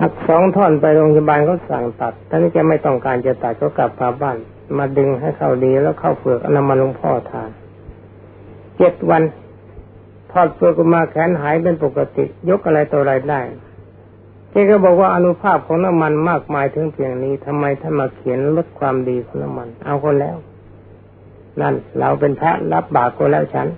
หักสองท่อนไปโรงพยาบาลเขาสั่งตัดท่านนี้แกไม่ต้องการจะตัดก็กลับมาบ้าน มาดึงให้เข้าดีแล้วเข้าเปลือกอนำมาหลวงพ่อทาน เจ็ดวันทอดเปลือกมาแขนหายเป็นปกติ ยกอะไรตัวอะไรได้แกก็บอกว่าอนุภาพของน้ำมันมากมายถึงเพียงนี้ทำไมท่านมาเขียนลดความดีของน้ำมัน เอาคนแล้ว นั่นเราเป็นพระรับบาปก็แล้วฉัน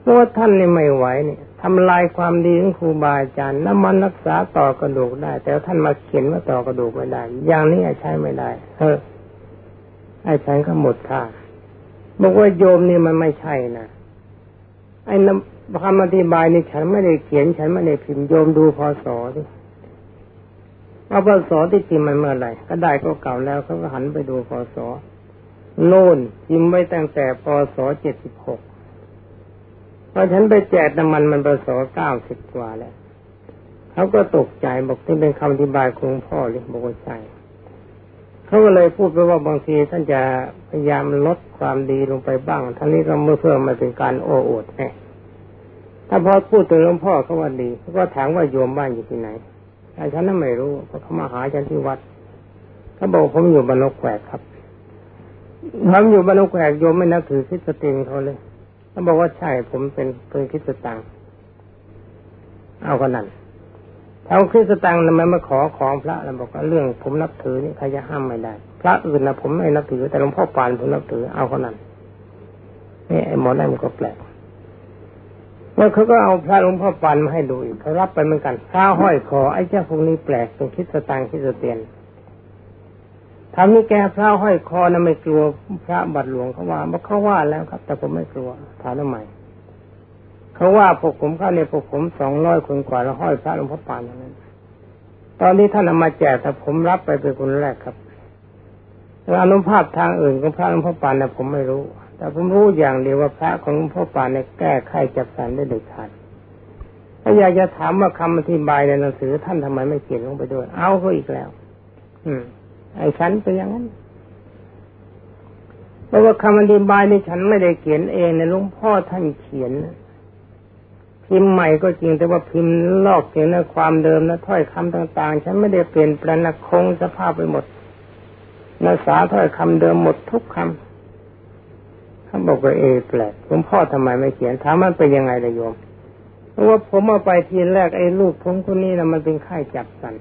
เพราะว่าท่านนี่ไม่ไหวเนี่ย ทำลายความดีของครูบาอาจารย์น้ำมันรักษาต่อกระดูกได้ แต่ท่านมาเขียนว่าต่อกระดูกไม่ได้ อย่างนี้ใช้ไม่ได้เออไอ้ฉันก็หมดท่าบอกว่าโยมนี่มันไม่ใช่นะไอ้คำอธิบายนี่ฉันไม่ได้เขียน ฉันไม่ได้พิมพ์โยมดูพศสิเอาพศที่พิมพ์มันเมื่อไหร่ก็ได้ก็เก่าแล้วเขาก็หันไปดูพศโน่นพิมพ์ไว้ตั้งแต่พศเจ็ดสิบหก พอฉันไปแจกน้ำมันมันพศเก้าสิบกว่าแล้วเขาก็ตกใจบอกที่เป็นคำอธิบายของพ่อเลยบอกว่าใช่เขาก็เลยพูดไปว่าบางทีท่านจะพยายามลดความดีลงไปบ้างท่านนี้ก็เมื่อเพื่อมาเป็นการโอ้อวดไงถ้าพอพูดถึงหลวงพ่อเขาว่าดีเขาก็ถามว่าโยมบ้านอยู่ที่ไหนแต่ฉันนั้นไม่รู้เพราะเขามาหาฉันที่วัดเขาบอกผมอยู่บ้านนกแขกครับผมอยู่บ้านนกแขกโยมไม่นับถือคริสเตียนเขาเลย เขาบอกว่าใช่ผมเป็นเป็นคริสตังเอาคนนั้นเอาคริสตังทำไมมาขอของพระแล้วบอกว่าเรื่องผมนับถือนี่ใครจะห้ามไม่ได้ พระอื่นนะผมไม่นับถือ แต่หลวงพ่อปานผมนับถือเอาคนนั้นนี่ไอ้หมอนั่นมันก็แปลกแล้วเขาก็เอาพระหลวงพ่อปานมาให้ดูอีกเขารับไปเหมือนกันพระห้อยคอไอ้เจ้าพวกนี้แปลกเป็นคิดสตางค์คิดสเตียน ทำนี่แกพระห้อยคอนะไม่กลัวพระบัตรหลวงเขาว่าเขาว่าแล้วครับ แต่ผมไม่กลัวถามทำไมเขาว่าพวกผมเข้าในพวกผมสองร้อยคนกว่าแล้วห้อยพระหลวงพ่อปานอย่างนั้น ตอนนี้ท่านเอามาแจกแต่ผมรับไปเป็นคนแรกครับแล้วอนุภาพทางอื่นของพระหลวงพ่อปานนี่ยผมไม่รู้ แต่ผมรู้อย่างเดียวว่าพระของหลวงพ่อปานเนี่ยแก้ไขจับสันได้เด็ดขาดถ้าอยากจะถามว่าคำอธิบายในหนังสือท่านทำไมไม่เขียนลงไปด้วย เอาเขาอีกแล้ว อืม ไอ้ฉันเป็นอย่างนั้นเพราะว่าคำอธิบายในฉันไม่ได้เขียนเองในหลวงพ่อท่านเขียนพิมพ์ใหม่ก็จริงแต่ว่าพิมพ์ลอกเขียนในความเดิมนะถ้อยคำต่าง ๆ ฉันไม่ได้เปลี่ยนแปลงนะคงสภาพไปหมดนักษาถ้อยคำเดิมหมดทุกคำท่านบอกว่าเอแปลกหลวงพ่อทำไมไม่เขียนถามมันเป็นยังไงเลยโยมเพราะว่าผมเอาไปทีแรกไอ้ลูกผมคนนี้นะมันเป็นไข้จับสัน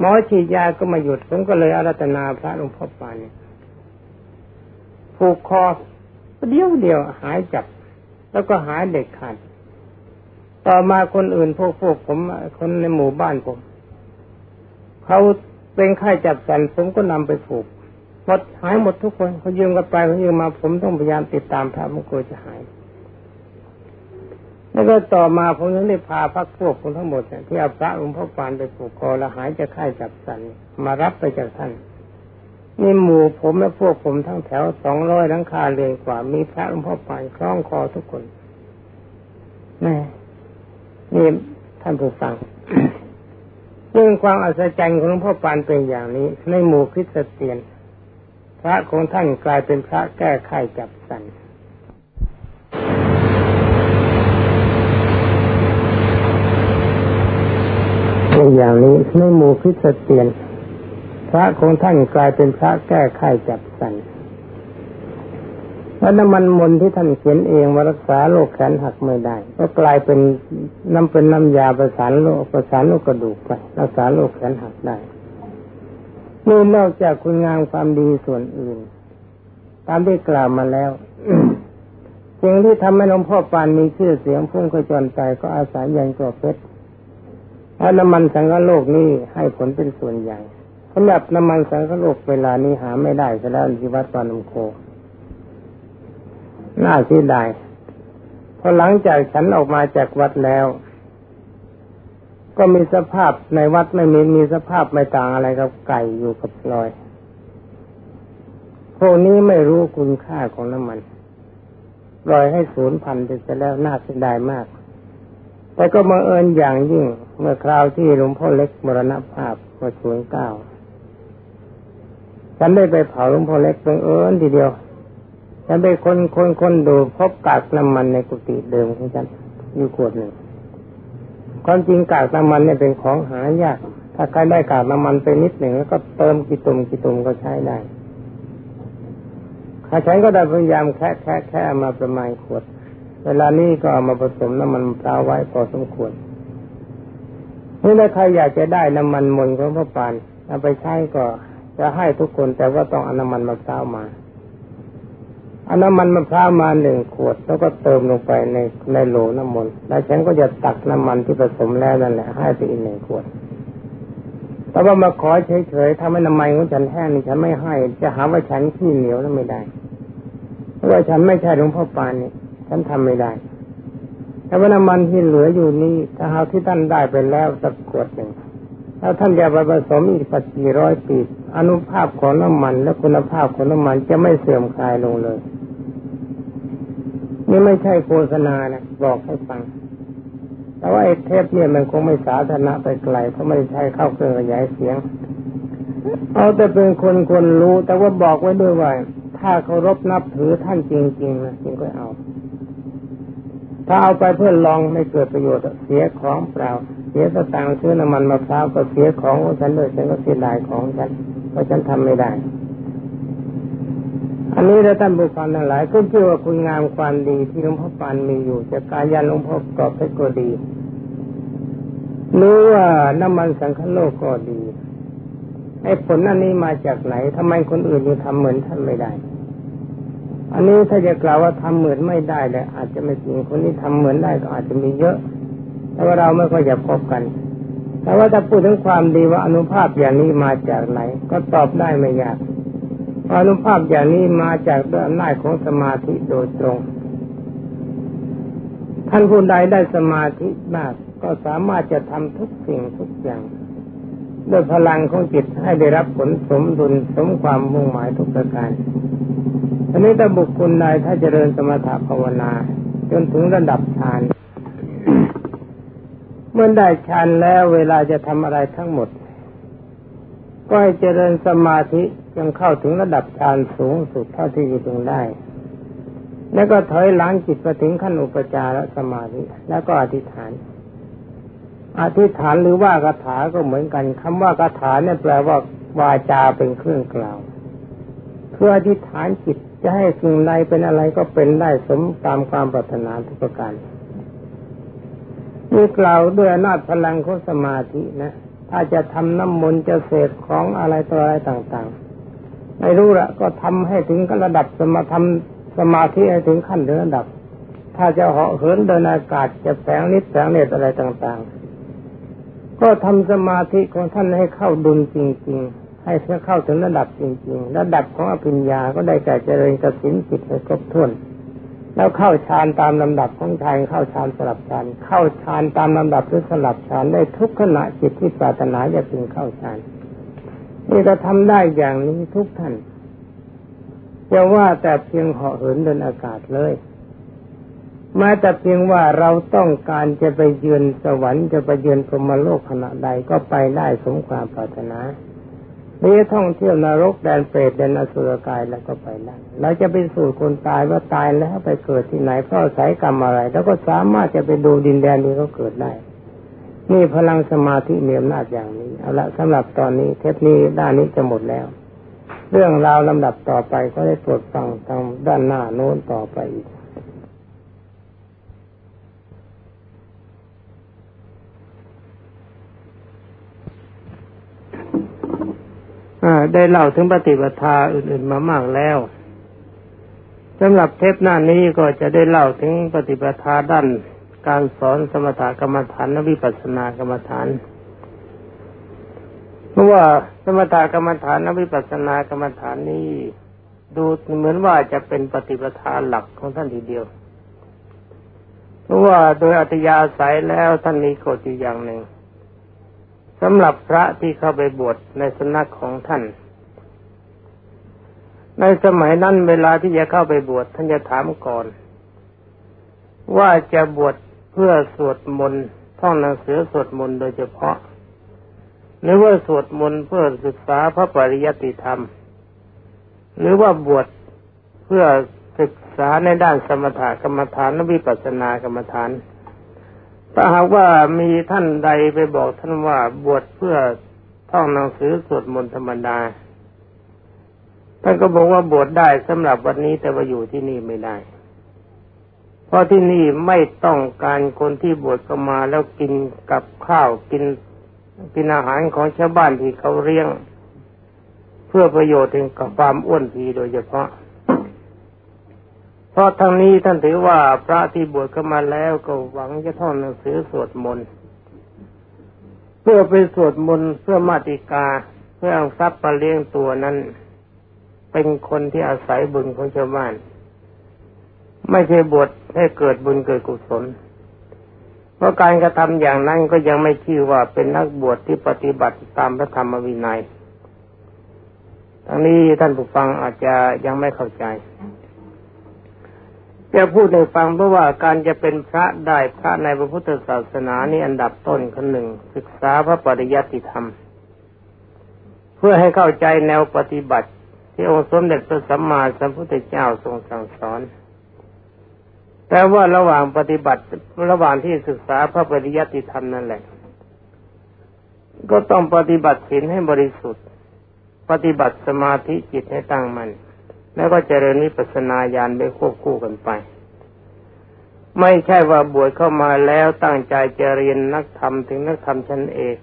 หมอฉีดยาก็มาหยุดผมก็เลยอารัตนาพระหลวงพ่อปานผูกคอเดียวเดียวหายจับ แล้วก็หายเด็กขาดต่อมาคนอื่นพวกพวกผมคนในหมู่บ้านผม เขาเป็นไข้จับสันผมก็นำไปผูกหมดหายหมดทุกคนเขายืมกันไปเขายืมมาผมต้องพยายามติดตามพระมุกโกจะหาย แล้วก็ต่อมาผมถึงได้พาพักพวกคนทั้งหมดเสียเที่เอาพระหลวงพ่อปานไปผูกคอแล้วหายจะค่ายจับสันมารับไปจากท่านนี่หมู่ผมและพวกผมทั้งแถวสองร้อยทั้งคาเรือนกว่ามีพระหลวงพ่อปานคล้องคอทุกคนแม่นี่ท่านผู้ฟังเรื่องความอัศจรรย์ของหลวงพ่อปานเป็นอย่างนี้ ในหมู่คริสเตียน พระของท่านกลายเป็นพระแก้ไขจับสัน อย่างนี้ในหมู่คริสเตียน พระของท่านกลายเป็นพระแก้ไขจับสันแล้วน้ำมันมนที่ท่านเขียนเองว่ารักษาโรคแขนหักไม่ได้ ก็กลายเป็นน้ำเป็นน้ำยาประสานโรคประสานโรคกระดูกไปรักษาโรคแขนหักได้นี่นอกจากคุณงามความดีส่วนอื่น ตามที่กล่าวมาแล้วสิ่งที่ทำให้หลวงพ่อปานมีชื่อเสียงพุ่งกระจรใจก็อาศัยยันกรอบเพชร พราะน้ำมันสังฆโลกนี่ให้ผลเป็นส่วนใหญ่สำหรับน้ำมันสังฆโลกเวลานี้หาไม่ได้ซะแล้วที่วัดปานมโค น่าเสียดายพอหลังจากฉันออกมาจากวัดแล้ว ก็มีสภาพในวัดไม่มีมีสภาพไม่ต่างอะไรกับไก่อยู่กับลอยพวกนี้ไม่รู้คุณค่าของน้ำมันปล่อยให้ศูนย์พันไปแล้วน่าเสียดายมาก แต่ก็มาเอิญอย่างยิ่ง เมื่อคราวที่หลวงพ่อเล็กมรณภาพเมื่อศูนย์เก้าฉันได้ไปเผาหลวงพ่อเล็กบังเอิญทีเดียวฉันไปคนคนคนดูพบกากน้ำมันในกุฏิเดิมของฉันอยู่ขวดหนึ่งคความจริงกากน้ำมันเนี่ยเป็นของหายาก ถ้าใครได้กากน้ำมันไปนิดหนึ่งแล้วก็เติมกี่ตุ่มกี่ตุ่มก็ใช้ได้ข้าฉันก็ได้พยายามแค่แค่แค่มาประมาณขวด เวลานี้ก็เอามาผสมน้ำมันพร้าวไว้พอสมควรนี่ถ้าใครอยากจะได้น้ำมันมนของพระปานเอาไปใช้ก็จะให้ทุกคนแต่ว่าต้องเอาน้ำมันมะพร้าวมาเอาน้ำมันมะพร้าวมาหนึ่งขวด แล้วก็เติมลงไปในในโหลน้ำมนต์แล้วฉันก็จะตักน้ำมันที่ผสมแล้วนั่นแหละให้ไปอีกหนึ่งขวด แต่ว่ามาขอเฉยๆถ้าไม่น้ำมันของฉันแห้งฉันไม่ให้ จะหาว่าฉันขี้เหนียวแล้วไม่ได้เพราะว่าฉันไม่ใช่หลวงพ่อปานนี่ ฉันทำไม่ได้ แต่ว่าน้ำมันที่เหลืออยู่นี่ถ้าหาที่ท่านได้ไปแล้วสักขวดหนึ่งถ้าท่านจะไปผสมอีกสักกี่ร้อยปีอนุภาพของน้ำมัน และคุณภาพของน้ำมันจะไม่เสื่อมคลายลงเลย นี่ไม่ใช่โฆษณานะบอกให้ฟัง แต่ว่าไอ้เทปเนี่ยมันคงไม่สาธารณะไปไกลเพราะไม่ใช่เข้าเครื่องขยายเสียง เอาแต่เป็นคนคนรู้ แต่ว่าบอกไว้ด้วยว่าถ้าเคารพนับถือท่านจริงๆนะจึงก็เอา ถ้าเอาไปเพื่อลองไม่เกิดประโยชน์เสียของเปล่า เสียสตางค์ซื้อน้ำมันมะพร้าวก็เสียของของฉันด้วยฉันก็เสียดายของฉันเพราะฉันทำไม่ได้ อันนี้ถ้าท่านผู้ฟังทั้งหลายก็เชื่อว่าคุณงามความดีที่หลวงพ่อปานมีอยู่จาการยันหลวงพ่อกอบเพชรก็ดีรู้ว่าน้ำมันสังคโลกก็ดีไอ้ผลอันนี้มาจากไหนทำไมคนอื่นยังทำเหมือนท่านไม่ได้ อันนี้ถ้าจะกล่าวว่าทำเหมือนไม่ได้เลยอาจจะไม่จริงคนที่ทำเหมือนได้ก็อาจจะมีเยอะ แต่ว่าเราไม่ค่อยจะพบกัน แต่ว่าถ้าพูดถึงความดีว่าอนุภาพอย่างนี้มาจากไหน ก็ตอบได้ไม่ยากอนุภาพอย่างนี้มาจากด้วยอำนาจของสมาธิโดยตรง ท่านผู้ใดได้สมาธิมาก ก็สามารถจะทำทุกสิ่งทุกอย่างด้วยพลังของจิตให้ได้รับผลสมดุลสมความมุ่งหมายทุกประการ อันนี้ถ้าบุคคลใดถ้าเจริญสมถะภาวนา จนถึงระดับฌานเมื่อได้ฌานแล้วเวลาจะทำอะไรทั้งหมด ก็ให้เจริญสมาธิจนเข้าถึงระดับฌานสูงสุดเท่าที่จะถึงได้ แล้วก็ถอยหลังจิตไปถึงขั้นอุปจารสมาธิแล้วก็อธิษฐาน อธิษฐานหรือว่าคาถาก็เหมือนกันคำว่าคาถาเนี่ยแปลว่าวาจาเป็นเครื่องกล่าวเพื่ออธิษฐานจิต จะให้สิ่งใดเป็นอะไรก็เป็นได้สมตามความปรารถนาทุกประการนี่กล่าวด้วยอำนาจพลังของสมาธินะถ้าจะทำน้ำมนต์จะเสกของอะไรตัวอะไรต่างๆ ไม่รู้ละก็ทำให้ถึงระดับสมาทำสมาธิให้ถึงขั้นถึงระดับ ถ้าจะเหาะเหินเดินอากาศจะแสงนิดแสงเนตอะไรต่างๆ ก็ทำสมาธิของท่านให้เข้าดุลจริง ๆ ให้เข้าถึงระดับจริงๆ ระดับของอภิญญาก็ได้แก่เจริญกสินจิตให้ครบถ้วน แล้วเข้าฌานตามลำดับของฌานเข้าฌานสลับฌานเข้าฌานตามลำดับหรือสลับฌานได้ทุกขณะจิตที่ปรารถนาจะพึงเข้าฌานนี่จะทำได้อย่างนี้ทุกท่านจะว่าแต่เพียงเหาะเหินเดินอากาศเลยแม้แต่เพียงว่าเราต้องการจะไปเยือนสวรรค์จะไปเยือนพรหมโลกขณะใดก็ไปได้สมความปรารถนา นี่ท่องเที่ยวนรกแดนเปรตแดนอสุรกายแล้วก็ไปได้เราจะไปสู่คนตายว่าตายแล้วไปเกิดที่ไหนเพราะสายกรรมอะไร แล้วก็สามารถจะไปดูดินแดนนี้เขาเกิดได้นี่พลังสมาธิมีอำนาจอย่างนี้เอาละสำหรับตอนนี้เทปนี้ด้านนี้จะหมดแล้ว เรื่องราวลำดับต่อไปก็ได้โปรดฟังทางด้านหน้าโน้นต่อไปอีก ได้เล่าถึงปฏิปทาอื่นๆมามากแล้วสำหรับเทปหน้านี้ก็จะได้เล่าถึงปฏิปทาด้านการสอนสมถกรรมฐานและวิปัสสนากรรมฐาน เพราะว่าสมถกรรมฐานและวิปัสสนากรรมฐานนี้ ดูเหมือนว่าจะเป็นปฏิปทาหลักของท่านทีเดียว เพราะว่าโดยอัตยาศัยแล้วท่านมีกฎอยู่อย่างหนึ่ง สำหรับพระที่เข้าไปบวชในสนักของท่าน ในสมัยนั้นเวลาที่จะเข้าไปบวชท่านจะถามก่อน ว่าจะบวชเพื่อสวดมนต์ท่องหนังสือสวดมนต์โดยเฉพาะ หรือว่าสวดมนต์เพื่อศึกษาพระปริยัติธรรม หรือว่าบวชเพื่อศึกษาในด้านสมถกรรมฐานและวิปัสสนากรรมฐาน ถ้าหากว่ามีท่านใดไปบอกท่านว่าบวชเพื่อท่องหนังสือสวดมนต์ธรรมดา ท่านก็บอกว่าบวชได้สำหรับวันนี้แต่ว่าอยู่ที่นี่ไม่ได้ เพราะที่นี่ไม่ต้องการคนที่บวชก็มาแล้วกินกับข้าวกินกินอาหารของชาวบ้านที่เขาเลี้ยง เพื่อประโยชน์ถึงกับความอ้วนพีโดยเฉพาะ เพราะทางนี้ท่านถือว่าพระที่บวชเข้ามาแล้วก็หวังจะท่องหนังสือสวดมนต์เพื่อไปสวดมนต์เพื่อมาติกาเพื่อเอาทรัพย์มาเลี้ยงตัวนั้น เป็นคนที่อาศัยบุญของชาวบ้าน ไม่ใช่บวชให้เกิดบุญเกิดกุศลเพราะการกระทำอย่างนั้นก็ยังไม่ชื่อว่าเป็นนักบวชที่ปฏิบัติตามพระธรรมวินัยทั้งนี้ท่านผู้ฟังอาจจะยังไม่เข้าใจ จะพูดในฟังเพราะว่าการจะเป็นพระได้พระในพระพุทธศาสนานี่อันดับต้นคนหนึ่ง ศึกษาพระปริยัติธรรม เพื่อให้เข้าใจแนวปฏิบัติ ที่องค์สมเด็จพระสัมมาสัมพุทธเจ้าทรงสั่งสอน แต่ว่าระหว่างปฏิบัติระหว่างที่ศึกษาพระปริยัติธรรมนั่นแหละ ก็ต้องปฏิบัติศีลให้บริสุทธิ์ ปฏิบัติสมาธิจิตให้ตั้งมัน่น แล้วก็เจริญวิปัสสนาญาณไปควบคู่กันไป ไม่ใช่ว่าบวชเข้ามาแล้วตั้งใจจะเรียนนักธรรมถึงนักธรรมชั้นเอก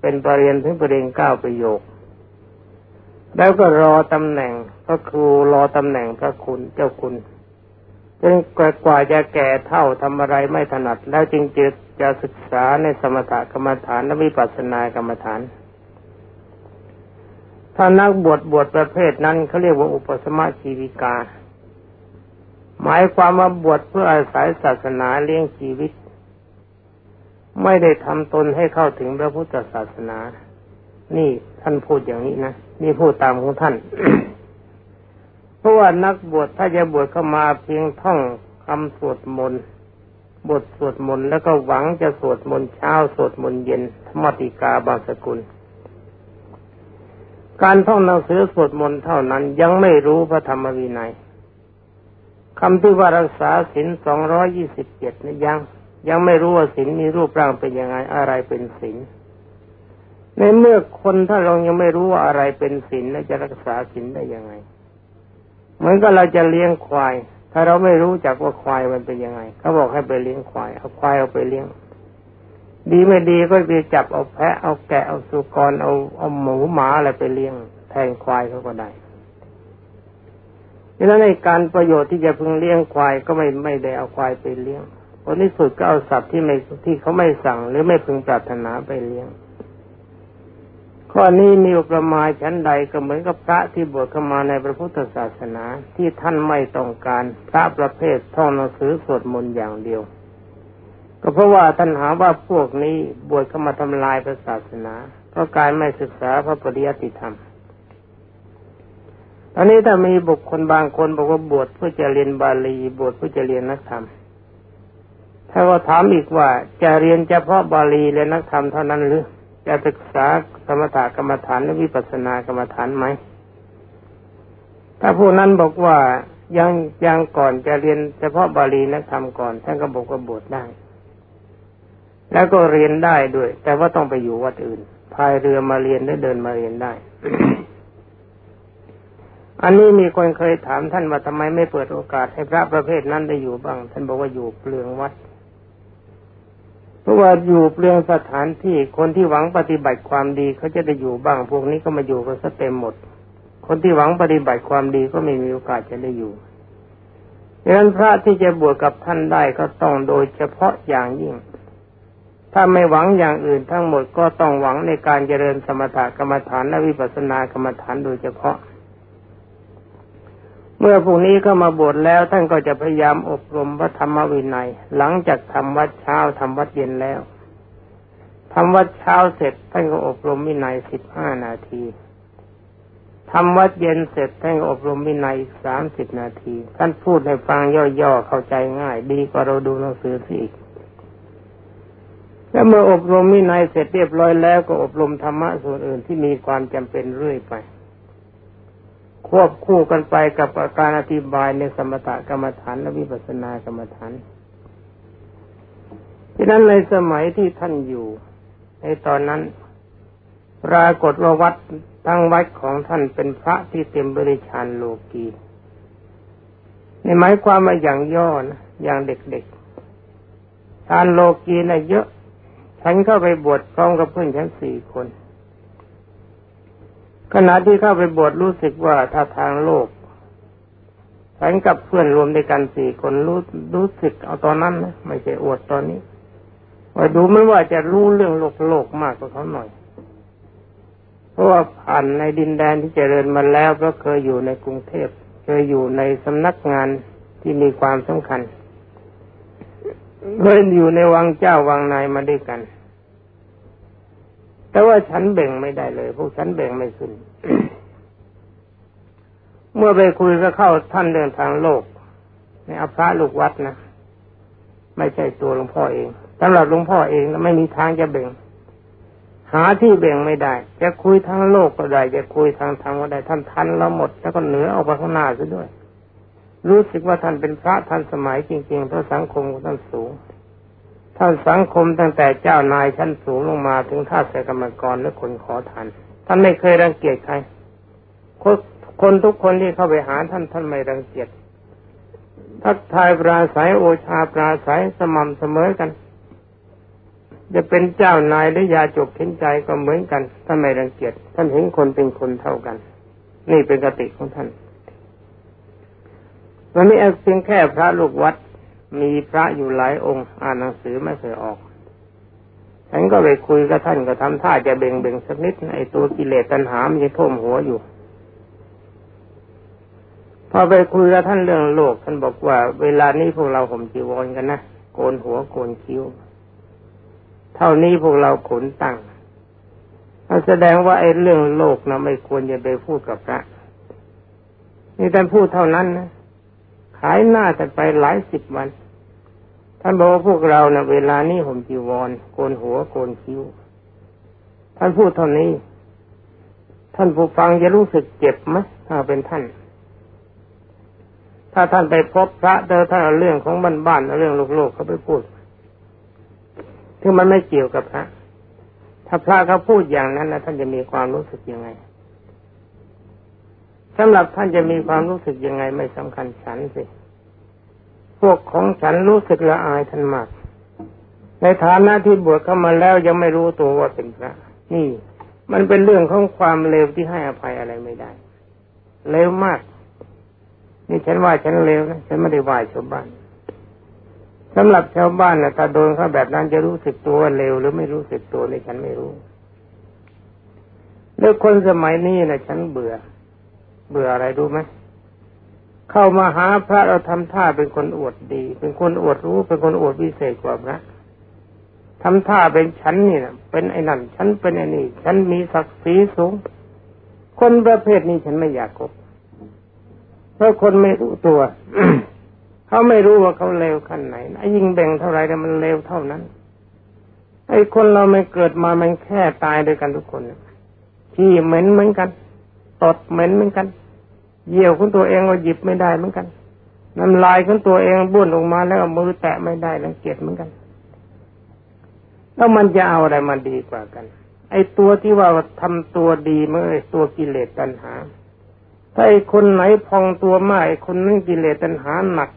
เป็นปรริญญาถึงปรริญญาเก้าประโยค แล้วก็รอตำแหน่งพระครูรอตำแหน่งพระคุณเจ้าคุณจนกว่าจะแก่เท่าทำอะไรไม่ถนัด แล้วจึงจะจะศึกษาในสมถกรรมฐานและวิปัสสนากรรมฐาน ถ้านักบวชบวชประเภทนั้นเขาเรียกว่าอุปสมะชีวิกา หมายความว่าบวชเพื่ออาศัยศาสนาเลี้ยงชีวิต ไม่ได้ทำตนให้เข้าถึงพระพุทธศาสนา นี่ท่านพูดอย่างนี้นะ นี่พูดตามของท่าน เพราะว่านักบวชถ้าจะบวชเข้ามาเพียงท่องคำสวดมนต์บทสวดมนต์แล้วก็หวังจะสวดมนต์เช้าสวดมนต์เย็นธรรมติกาบางสกุล การท่องหนังสือสวดมนต์เท่านั้นยังไม่รู้พระธรรมวินัยคำที่ว่ารักษาศีลสองร้อยี่สิบเจ็ดนี่ยัง ยังไม่รู้ว่าศีลมีรูปร่างเป็นยังไงอะไรเป็นศีลในเมื่อคนถ้าเรายังไม่รู้ว่าอะไรเป็นศีลแล้วจะรักษาศีลได้ยังไง เหมือนกับเราจะเลี้ยงควาย ถ้าเราไม่รู้จักว่าควายมันเป็นยังไงเขาบอกให้ไปเลี้ยงควายเอาควายเอาไปเลี้ยง ดีไม่ดีก็ไปจับเอาแพะเอาแกะเอาสุกรเอาเอาหมูหมาอะไรไปเลี้ยง แทนควายเขาก็ได้ดังนั้นในการประโยชน์ที่จะพึงเลี้ยงควายก็ไม่ไม่ได้เอาควายไปเลี้ยงผลที่สุดก็เอาสัตว์ที่ไม่ที่เขาไม่สั่งหรือไม่พึงปรารถนาไปเลี้ยง ข้อนี้มีอุปมาชั้นใดก็เหมือนกับพระที่บวชเข้ามาในพระพุทธศาสนาที่ท่านไม่ต้องการพระประเภทท่องหนังสือสวดมนต์อย่างเดียว ก็เพราะว่าท่านหาว่าพวกนี้บวชเข้ามาทำลายพระศาสนาเพราะการไม่ศึกษาพระปริยัติธรรมตอนนี้ถ้ามีบุคคลบางคนบอกว่าบวชเพื่อจะเรียนบาลีบวชเพื่อจะเรียนนักธรรม ถ้าว่าถามอีกว่าจะเรียนเฉพาะบาลีและนักธรรมเท่านั้นหรือจะศึกษากรรมฐานกรรมฐานและวิปัสสนากรรมฐานไหม ถ้าผู้นั้นบอกว่ายังยังก่อนจะเรียนเฉพาะบาลีนักธรรมก่อนท่านก็บอกว่าบวชได้ แล้วก็เรียนได้ด้วย แต่ว่าต้องไปอยู่วัดอื่นพายเรือมาเรียนได้เดินมาเรียนได้ อันนี้มีคนเคยถามท่านว่าทำไมไม่เปิดโอกาสให้พระประเภทนั้นได้อยู่บ้าง ท่านบอกว่าอยู่เปลืองวัดเพราะว่าอยู่เปลืองสถานที่คนที่หวังปฏิบัติความดีเขาจะได้อยู่บ้าง พวกนี้ก็มาอยู่กันซะเต็มหมด คนที่หวังปฏิบัติความดีก็ไม่มีโอกาสจะได้อยู่ดังนั้นพระที่จะบวชกับท่านได้ก็ต้องโดยเฉพาะอย่างยิ่ง ถ้าไม่หวังอย่างอื่นทั้งหมดก็ต้องหวังในการเจริญสมถกรรมฐานและวิปัสสนากรรมฐานโดยเฉพาะ เมื่อพวกนี้เข้ามาบวชแล้วท่านก็จะพยายามอบรมพระธรรมวินัย หลังจากทำวัดเช้าทำวัดเย็นแล้วทำวัดเช้าเสร็จท่านก็อบรมวินัยสิบห้านาทีทำวัดเย็นเสร็จท่านก็อบรมวินัยอีกสามสิบนาที ท่านพูดให้ฟังย่อๆเข้าใจง่าย ดีกว่าเราดูหนังสือสิอีก แล้วเมื่ออบรมวินัยเสร็จเรียบร้อยแล้วก็อบรมธรรมะส่วนอื่นที่มีความจำเป็นเรื่อยไป ควบคู่กันไปกับการอธิบายในสมถกรรมฐานและวิปัสสนากรรมฐานฉะนั้นในสมัยที่ท่านอยู่ ในตอนนั้น ปรากฏว่าวัดทั้งวัดของท่านเป็นพระที่เต็มบริชานโลกีในหมายความว่าอย่างย่อนะอย่างเด็กๆทานโลกีนะเยอะ ฉันเข้าไปบวชพร้อมกับเพื่อนฉันสี่คน ขณะที่เข้าไปบวชรู้สึกว่าถ้าทางโลกฉันกับเพื่อนรวมด้วยกันสี่คนรู้รู้สึกเอาตอนนั้นนะไม่ใช่อวดตอนนี้ว่าดูไม่ว่าจะรู้เรื่องโลกโลกมากกว่าเขาหน่อย เพราะว่าผ่านในดินแดนที่เจริญมาแล้วก็เคยอยู่ในกรุงเทพเคยอยู่ในสำนักงานที่มีความสำคัญเคยอยู่ในวังเจ้าวังนายมาด้วยกัน แต่ว่าฉันแบ่งไม่ได้เลย พวกฉันแบ่งไม่ขึ้น เมื่อไปคุยก็เข้าท่านเรื่องทางโลกในอภระลูกวัดนะไม่ใช่ตัวหลวงพ่อเองสำหรับหลวงพ่อเองแล้วไม่มีทางจะแบ่ง หาที่แบ่งไม่ได้ จะคุยทางโลกก็ได้ จะคุยทางธรรมก็ได้ท่านทันเราหมด แล้วก็เหนือออกไปข้างหน้าซะด้วย รู้สึกว่าท่านเป็นพระท่านสมัยจริงๆเพราะสังคมของท่านสูง ท่านสังคมตั้งแต่เจ้านายชั้นสูงลงมาถึงท่าเสกรรมกรและคนขอทานท่านไม่เคยรังเกียจใครคนทุกคนที่เข้าไปหาท่านท่านไม่รังเกียจทักทายปราศัยโอชาปราศัยสม่ำเสมอกัน จะเป็นเจ้านายหรือยาจบเห็นใจก็เหมือนกันท่านไม่รังเกียจท่านเห็นคนเป็นคนเท่ากัน นี่เป็นกติของท่านวันนี้เพียงแค่พระลูกวัด มีพระอยู่หลายองค์ อ่านหนังสือไม่เคยออกฉันก็ไปคุยกับท่านก็ทำท่าจะเบ่งเบ่งสักนิดไอ้ตัวกิเลสตัณหามันจะท่วมหัวอยู่ พอไปคุยกับท่านเรื่องโลกท่านบอกว่า เวลานี้พวกเราห่มจีวรกันนะโกนหัวโกนคิ้ว เท่านี้พวกเราขนตั้งแสดงว่าไอ้เรื่องโลกนะไม่ควรจะไปพูดกับพระนี่ท่านพูดเท่านั้นนะขายหน้าแต่ไปหลายสิบวัน ท่านบอกว่าพวกเรานะเวลานี้ผมจีวรโกนหัวโกนคิ้ว ท่านพูดเท่านี้ ท่านผู้ฟังจะรู้สึกเจ็บไหมถ้าเป็นท่าน ถ้าท่านไปพบพระเดินท่านเอาเรื่องของบ้านๆเรื่องโลกๆเขาไปพูดที่มันไม่เกี่ยวกับพระถ้าพระเขาพูดอย่างนั้นนะท่านจะมีความรู้สึกยังไงสำหรับท่านจะมีความรู้สึกยังไงไม่สำคัญฉันสิ วกของฉันรู้สึกละอายท่านมาก ในฐานะที่บวชเข้ามาแล้วยังไม่รู้ตัวว่าเป็นพระ นี่ มันเป็นเรื่องของความเลวที่ให้อภัยอะไรไม่ได้ เลวมาก นี่ฉันว่าฉันเลวนะฉันไม่ได้ว่าชาวบ้านสำหรับชาวบ้านนะถ้าโดนเขาแบบนั้นจะรู้สึกตัวว่าเลวหรือไม่รู้สึกตัวนี่ฉันไม่รู้เรื่องคนสมัยนี้นะฉันเบื่อ เบื่ออะไรรู้ไหม เข้ามาหาพระเราทำท่าเป็นคนอวดดี เป็นคนอวดรู้ เป็นคนอวดวิเศษกว่าพระทำท่าเป็นฉันนี่นะเป็นไอ้นั่นฉันเป็นไอ้นี่ฉันมีศักดิ์ศรีสูง คนประเภทนี้ฉันไม่อยากคบเพราะคนไม่รู้ตัวเขาไม่รู้ว่าเขาเลวขั้นไหนนะยิ่งแบ่งเท่าไรแต่มันเลวเท่านั้น ไอ้คนเราไม่เกิดมามันแค่ตายด้วยกันทุกคนขี้เหม็นเหมือนกันตดเหม็นเหมือนกัน เยี่ยวของตัวเองก็หยิบไม่ได้เหมือนกันน้ำลายของตัวเองบ้วนออกมาแล้วมือแตะไม่ได้รังเกียจเหมือนกัน แล้วมันจะเอาอะไรมาดีกว่ากัน ไอ้ตัวที่ว่าทำตัวดีเมื่อตัวกิเลสตัณหา ถ้าไอ้คนไหนพองตัวมากไอ้คนนั้นกิเลสตัณหาหนัก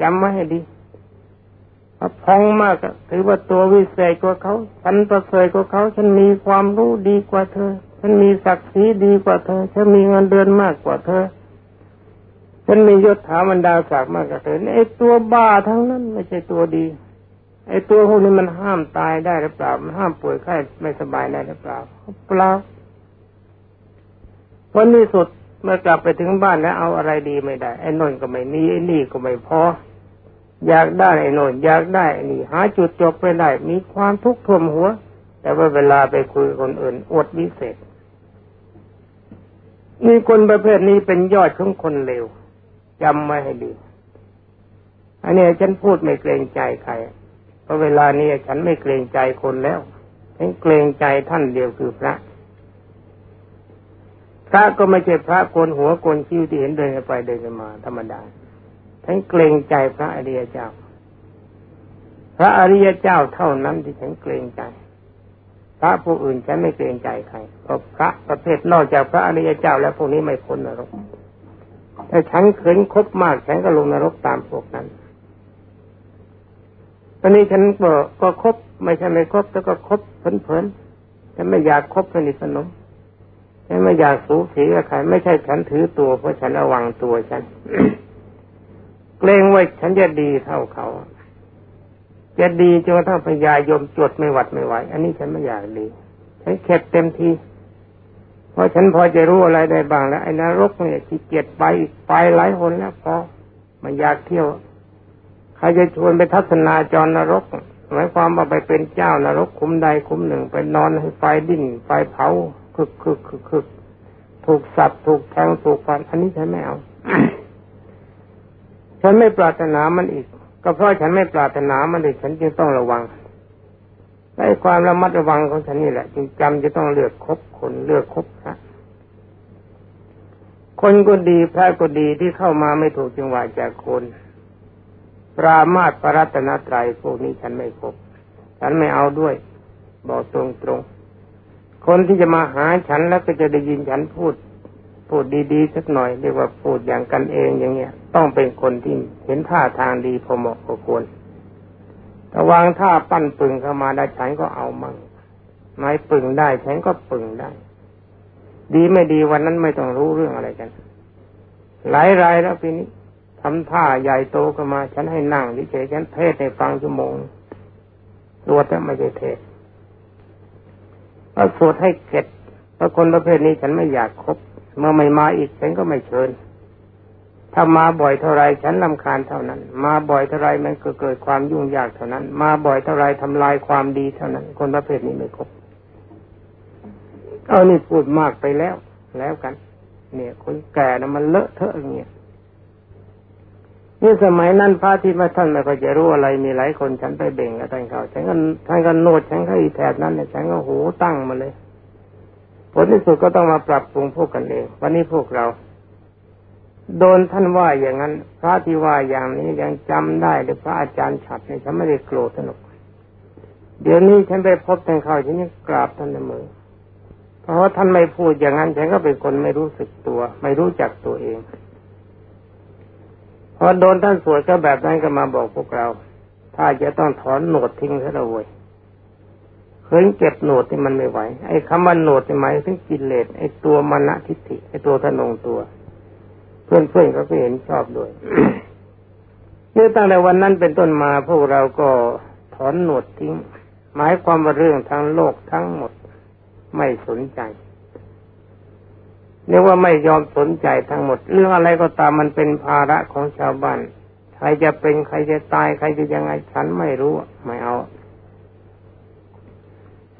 จำไว้ให้ดีถ้าพองมากถือว่าตัววิเศษกว่าเขาฉันประเสริฐกว่าเขาฉันมีความรู้ดีกว่าเธอ ฉันมีศักดิ์ศรีดีกว่าเธอ ฉันมีเงินเดือนมากกว่าเธอ ฉันมียศถาบรรดาศักดิ์มากกว่าเธอไอ้ตัวบ้าทั้งนั้นไม่ใช่ตัวดี ไอ้ตัวพวกนี้มันห้ามตายได้หรือเปล่า มันห้ามป่วยไข้ไม่สบายได้หรือเปล่าเปล่าผลที่สุดเมื่อกลับไปถึงบ้านแล้วเอาอะไรดีไม่ได้ ไอ้นนก็ไม่มีไอ้นี่ก็ไม่พอ อยากได้ไอ้นนอยากได้ไอ้นี่หาจุดจบไปได้ มีความทุกข์ท่วมหัว แต่ว่าเวลาไปคุยคนอื่นอดวิเศษ มีคนประเภทนี้เป็นยอดของคนเลวจำไว้ให้ดี อันนี้ฉันพูดไม่เกรงใจใคร เพราะเวลานี้ฉันไม่เกรงใจคนแล้วฉันเกรงใจท่านเดียวคือพระ พระก็ไม่ใช่พระโกนหัวโกนคิ้วที่เห็นเดินไปเดินมา ธรรมดาทั้งเกรงใจพระอริยเจ้า พระอริยเจ้าเท่านั้นที่ฉันเกรงใจ พระผู้อื่นฉันไม่เกรงใจใครเพราะพระประเภทนอกจากพระอริยเจ้า แล้วพวกนี้ไม่พ้นนรกถ้าฉันเขินคบมากฉันก็ลงนรกตามพวกนั้นตอนนี้ฉันก็ก็คบไม่ใช่ไม่คบแต่ก็คบเพลินๆฉันไม่อยากคบสนิทสนมฉันไม่อยากสูสีกับใครไม่ใช่ฉันถือตัวเพราะฉันระวังตัวฉัน เกรงว่าฉันจะดีเท่าเขา จะดีจนกระทั่งพญายมจดไม่หวัดไม่ไหว อันนี้ฉันไม่อยากดีฉันเข็ดเต็มที เพราะฉันพอจะรู้อะไรได้บ้างแล้วไอ้นรกเนี่ยขี้เกียจไปไปหลายคนแล้วพอไม่อยากเที่ยวใครจะชวนไปทัศนาจรนรกหมายความว่าไปเป็นเจ้านรกคุ้มใดคุ้มหนึ่งไปนอนให้ไฟดิ้นไฟเผาคึกคึกคึกคึกถูกสับถูกแทงถูกฟันอันนี้ฉันไม่เอา ฉันไม่ปรารถนามันอีก ก็เพราะฉันไม่ปรารถนามันอีกฉันจึงต้องระวังในความระมัดระวังของฉันนี่แหละ จึงจำจะต้องเลือกคบคนเลือกคบพระคนก็ดีพระก็ดีที่เข้ามาไม่ถูกจังหวะจากคน ปรามาตปรัตนตรัยพวกนี้ฉันไม่คบ ฉันไม่เอาด้วย บอกตรงตรงคนที่จะมาหาฉันแล้วก็จะได้ยินฉันพูด พูดดีๆสักหน่อยเรียกว่าพูดอย่างกันเองอย่างเงี้ย ต้องเป็นคนที่เห็นท่าทางดีพอเหมาะพอควรถ้าวางท่าปั้นปึงเข้ามาได้ฉันก็เอามั่งไม่ปึงได้ฉันก็ปึงได้ ดีไม่ดีวันนั้นไม่ต้องรู้เรื่องอะไรกัน หลายรายแล้วปีนี้ทำท่าใหญ่โตเข้ามา ฉันให้นั่งเฉยฉันเทศให้ฟังชั่วโมงตัวแต่ไม่ใช่เทศก็สวดให้เก็ดเพราะคนประเภทนี้ฉันไม่อยากคบ เมื่อไม่มาอีกฉันก็ไม่เชิญ ถ้ามาบ่อยเท่าไรฉันลำคาญเท่านั้น มาบ่อยเท่าไรมันก็เกิดความยุ่งยากเท่านั้น มาบ่อยเท่าไรทำลายความดีเท่านั้น คนประเภทนี้ไม่คบเอานี่พูดมากไปแล้ว แล้วกัน เนี่ย คนแก่นะมันเลอะเทอะอย่างเงี้ยนี่สมัยนั้นพระที่มาท่านไม่ค่อยจะรู้อะไรมีหลายคนฉันไปเบ่งกับท่านเขาฉันก็ท่านก็โนดฉันก็อีแถบนั้นเนี่ยฉันก็หูตั้งมาเลย ลที่สุดก็ต้องมาปรับปรุงพวกกันเอง วันนี้พวกเรา โดนท่านว่าอย่างนั้น พระที่ว่าอย่างนี้ยังจำได้หรือพระอาจารย์ฉัดเนี่ยฉันไม่ได้โกรธท่านหรอกเดี๋ยวนี้ฉันไปพบท่านเขาฉันยังกราบท่านในมือเพราะว่าท่านไม่พูดอย่างนั้นฉันก็เป็นคนไม่รู้สึกตัว ไม่รู้จักตัวเองพอโดนท่านสวดก็แบบนั้นก็มาบอกพวกเรา ถ้าจะต้องถอนหนวดทิ้งซะเลย เคยเก็บโหนดที่มันไม่ไหว ไอ้คำว่าโหนดหมายถึงกิเลสไอ้ตัวมณทิฏฐิไอ้ตัวทนงตัว เพื่อนเพื่อนก็เห็นชอบด้วยเนี่ยตั้งแต่วันนั้นเป็นต้นมาพวกเราก็ถอนโหนดทิ้ง หมายความว่าเรื่องทั้งโลกทั้งหมดไม่สนใจเรียกว่าไม่ยอมสนใจทั้งหมด เรื่องอะไรก็ตามมันเป็นภาระของชาวบ้านใครจะเป็นใครจะตายใครจะยังไงฉันไม่รู้ไม่เอา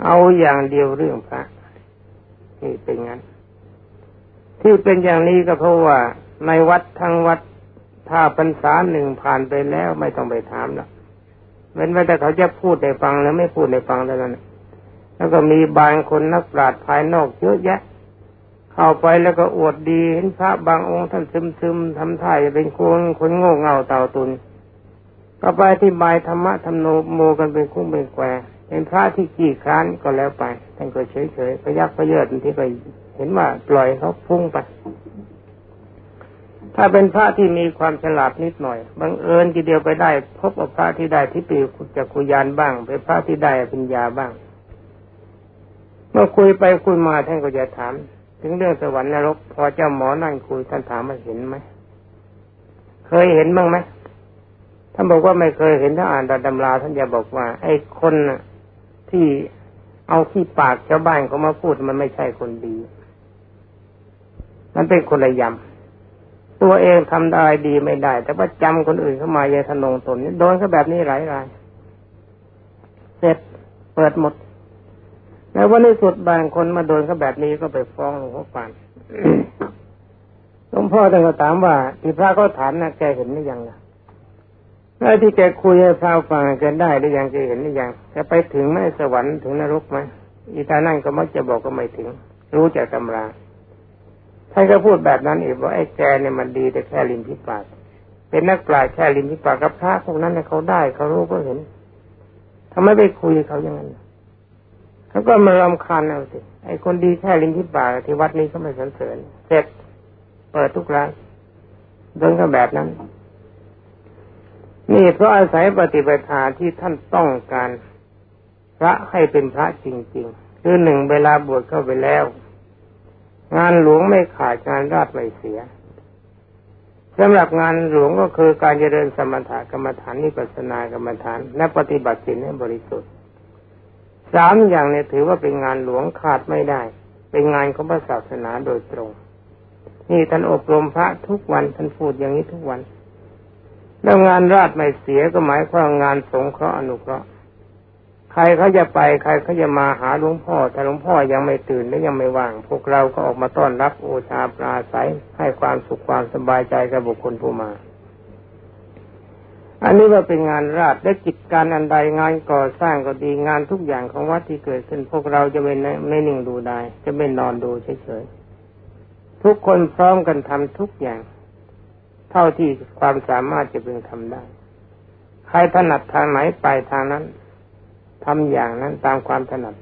เอาอย่างเดียวเรื่องพระนี่เป็นงั้น ที่เป็นอย่างนี้ก็เพราะว่าในวัดทั้งวัดถ้าพรรษาหนึ่งผ่านไปแล้วไม่ต้องไปถามแล้วเว้นไว้แต่เขาจะพูดได้ฟังแล้วไม่พูดได้ฟังเท่านั้นแล้วก็มีบางคนนักปราชญ์ภายนอกเยอะแยะ เข้าไปแล้วก็อวดดีเห็นพระบางองค์ท่านซึมซึมทำท่าจะเป็นคนคนโง่เง่าเต่าตุน ก็ไปที่บายธรรมะธรรมโนโมกันเป็นคุ้งเป็นแคว เป็นพระที่ขี้ค้านก็แล้วไปท่านก็เฉยเฉยพยักพเยิดที่ไปเห็นว่าปล่อยเขาพุ่งไป ถ้าเป็นพระที่มีความฉลาดนิดหน่อยบังเอิญทีเดียวไปได้ พบกับพระที่ได้ที่ปีจะคุยานบ้างเป็นพระที่ได้ปัญญาบ้าง เมื่อคุยไปคุยมาท่านก็จะถาม ถึงเรื่องสวรรค์นรก พอเจ้าหมอนั่งคุยท่านถามมาเห็นไหมเคยเห็นบ้างไหมท่านบอกว่าไม่เคยเห็นถ้าอ่านตำราท่านจะบอกว่า ไอ้คน ที่เอาที่ปากชาวบ้านเขามาพูดมันไม่ใช่คนดี มันเป็นคนละยำตัวเองทำได้ดีไม่ได้ แต่ว่าจำคนอื่นเข้ามาเยทนงตนนี่โดนเขาแบบนี้หลายรายเสร็จเปิดหมดแต่ว่าในสุดบางคนมาโดนเขาแบบนี้ก็ไปฟ้องหลวงพ่อปานหลวงพ่อท่านก็ถามว่าที่พระก็ถามนะแกเห็นหรือยังล่ะ ไอ้วที่แกคุยให้พระฟังแกได้หรือยังแกเห็นหรือยังแกไปถึงไหมสวรรค์ถึงนรกไหมอีตานั่นก็มักจะบอกก็ไม่ถึง รู้จากตำราท่านก็พูดแบบนั้นอีกว่าไอ้แกเนี่ยมันดีแต่แค่ลินพิปากเป็นนักปราชญ์แค่ลินพิปากกับพระพวกนั้นเนี่ยเขาได้เขารู้ก็เห็นทำไมไปคุยเขาอย่างนั้นเขาก็มารำคาญเอาสิไอ้คนดีแค่ลิ้นที่ปากที่วัดนี้ก็ไม่สรรเสริญเสร็จเปิดทุกร้านเดินก็แบบนั้น นี่เพราะอาศัยปฏิบัติาที่ท่านต้องการพระให้เป็นพระจริงๆ คือหนึ่งเวลาบวชเข้าไปแล้ว งานหลวงไม่ขาดงานราชไม่เสียสำหรับงานหลวงก็คือการเจริญสมถกรรมฐานนิพพานากรรมฐาน และปฏิบัติศีลให้บริสุทธิ์สามอย่างเนี่ยถือว่าเป็นงานหลวงขาดไม่ได้ เป็นงานของพระศาสนาโดยตรง นี่ท่านอบรมพระทุกวันท่านพูดอย่างนี้ทุกวัน แล้วงานราชไม่เสียก็หมายความงานสงเคราะห์อนุเคราะห์ใครเขาจะไปใครเขาจะมาหาหลวงพ่อแต่หลวงพ่อยังไม่ตื่นและยังไม่ว่าง พวกเราก็ออกมาต้อนรับโอชาปราศัยให้ความสุขความสบายใจกับบุคคลผู้มา อันนี้ว่าเป็นงานราชและกิจการอันใดงานก่อสร้างก็ดีงานทุกอย่างของวัดที่เกิดขึ้น พวกเราจะไม่ไม่นิ่งดูได้ จะไม่นอนดูเฉยๆทุกคนพร้อมกันทำทุกอย่าง เท่าที่ความสามารถจะเป็นทำได้ ใครถนัดทางไหนไปทางนั้นทำอย่างนั้นตามความถนัด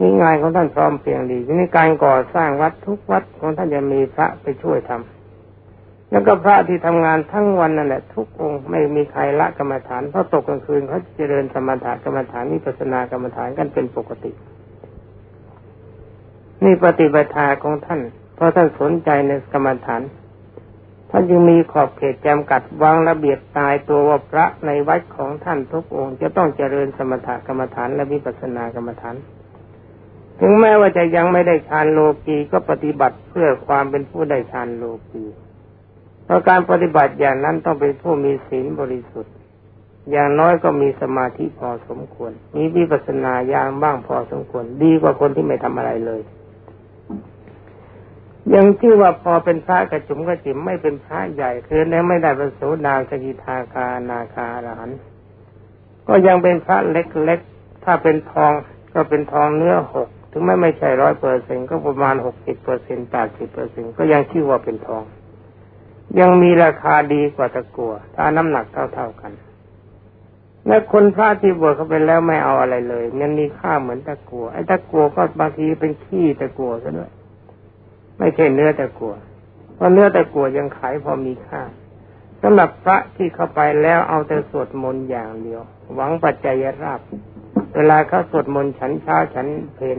นี่งานของท่านพร้อมเพียงดีนี่การก่อสร้างวัดทุกวัดของท่านจะมีพระไปช่วยทำแล้วก็พระที่ทำงานทั้งวันนั่นแหละทุกองค์ไม่มีใครละกรรมฐานเพราะตกกลางคืนเขาจะเดินสมถะกรรมฐานนิพพานากรรมฐานกันเป็นปกติ นี่ปฏิบัติของท่าน เพราะท่านสนใจในกรรมฐาน ท่านยังมีขอบเขตจำกัดวางระเบียบตายตัวว่าพระในวัดของท่านทุกองค์ จะต้องเจริญสมถกรรมฐานและวิปัสสนากรรมฐาน ถึงแม้ว่าจะยังไม่ได้ฌานโลกีก็ปฏิบัติเพื่อความเป็นผู้ได้ฌานโลกีเพราะการปฏิบัติอย่างนั้นต้องเป็นผู้มีศีลบริสุทธิ์ อย่างน้อยก็มีสมาธิพอสมควร มีวิปัสสนาอย่างบ้างพอสมควร ดีกว่าคนที่ไม่ทำอะไรเลย ยังชื่อว่าพอเป็นพระกระจุมกระจิมไม่เป็นพระใหญ่คือแล้วไม่ได้เป็นโสดาสกิทาคานาคาอรหันก็ยังเป็นพระเล็กๆถ้าเป็นทองก็เป็นทองเนื้อหกถึงไม่ไม่ใช่ร้อยเปอร์เซ็นก็ประมาณหกสิบเปอร์เซ็นแปดสิบเปอร์เซ็นก็ยังชื่อว่าเป็นทอง ยังมีราคาดีกว่าตะกัวถ้าน้ำหนักเท่าๆกันและคนพระที่บวชเขาไปแล้วไม่เอาอะไรเลยมันมีค่าเหมือนตะกัวไอ้ตะกัวก็บางทีเป็นขี้ตะกัวซะด้วย ไม่ใช่เนื้อแต่กัวเพราะเนื้อแต่กัวยังขายพอมีค่าสำหรับพระที่เข้าไปแล้วเอาแต่สวดมนต์อย่างเดียว หวังปัจจัยราบ เวลาเขาสวดมนต์ฉันเช้าฉันเพลน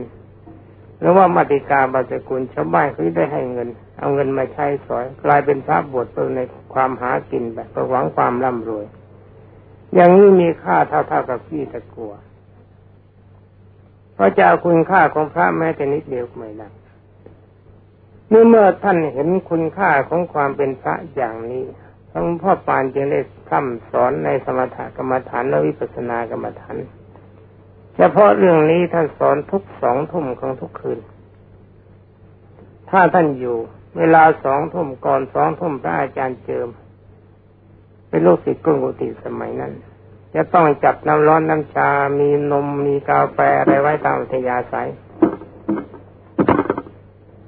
หรือว่ามาติกาบาสกุลชาวบ้านเขาได้ให้เงิน เอาเงินมาใช้สอย กลายเป็นพระบวชเพื่อในความหากินแบบหวังความร่ำรวย อย่างนี้มีค่าเท่าๆกับพี่ตะกัวเพราะจะเอาคุณค่าของพระแม้แต่นิดเดียวไม่ได้ เมื่อเมื่อท่านเห็นคุณค่าของความเป็นพระอย่างนี้ทั้งพ่อปานจึงได้คำสอนในสมถกรรมฐานและวิปัสสนากรรมฐานเฉพาะเรื่องนี้ท่านสอนทุกสองทุ่มของทุกคืน ถ้าท่านอยู่ เวลาสองทุ่มก่อนสองทุ่มพระอาจารย์เจิม เป็นลูกศิษย์กุกุติสมัยนั้น จะต้องจับน้ำร้อนน้ำชา มีนมมีกาแฟอะไรไว้ตามอัธยาศัย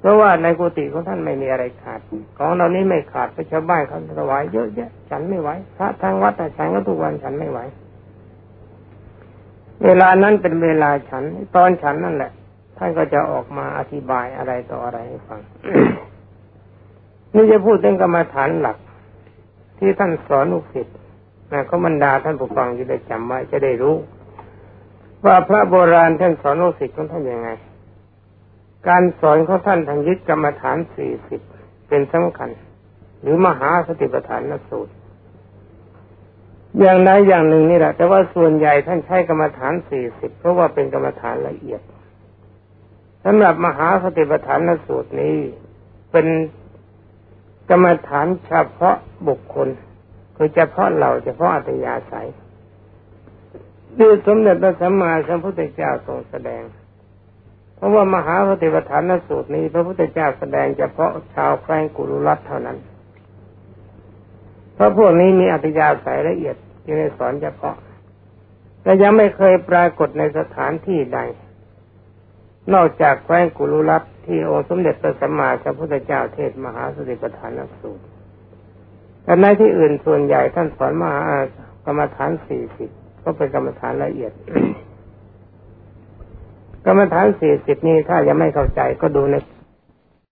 เพราะว่าในกุฏิของท่านไม่มีอะไรขาด ของเรานี้ไม่ขาดพระชาวบ้านเขาถวายเยอะแยะฉันไม่ไหวพระทางวัดแต่ฉันก็ทุกวันฉันไม่ไหว เวลานั้นเป็นเวลาฉัน ตอนฉันนั่นแหละ ท่านก็จะออกมาอธิบายอะไรต่ออะไรให้ฟัง นี่จะพูดเรื่องกรรมฐานหลัก ที่ท่านสอนลูกศิษย์นะเขาบรรดาท่านผู้ฟังจะได้จำไว้จะได้รู้ ว่าพระโบราณท่านสอนลูกศิษย์ของท่านยังไง การสอนของท่านทางยึดกรรมฐานสี่สิบเป็นสำคัญ หรือมหาสติปัฏฐานสูตร อย่างใดอย่างหนึ่งนี่แหละ แต่ว่าส่วนใหญ่ท่านใช้กรรมฐานสี่สิบเพราะว่าเป็นกรรมฐานละเอียดสำหรับมหาสติปัฏฐานสูตรนี้เป็นกรรมฐานเฉพาะบุคคล คือเฉพาะเราเฉพาะอัตยาศัยด้วยสมเด็จพระสัมมาสัมพุทธเจ้าทรงแสดง ราะว่ามหาปฏิปทานสูตรนี้ พระพุทธเจ้าแสดงเฉพาะชาวแคว้นกุลุรัตเท่านั้น เพราะพวกนี้มีอัตยาสายละเอียดที่ได้สอนเฉพาะแต่ยังไม่เคยปรากฏในสถานที่ใด นอกจากแคว้นกุลุรัตที่องค์สมเด็จพระสัมมาสัมพุทธเจ้าเทศมหาสติปัฏฐานสูตรแต่ในที่อื่นส่วนใหญ่ท่านสอนมหากรรมฐานสี่สิบก็เป็นกรรมฐานละเอียด กรรมฐานสี่สิบนี้ถ้ายังไม่เข้าใจก็ดูใน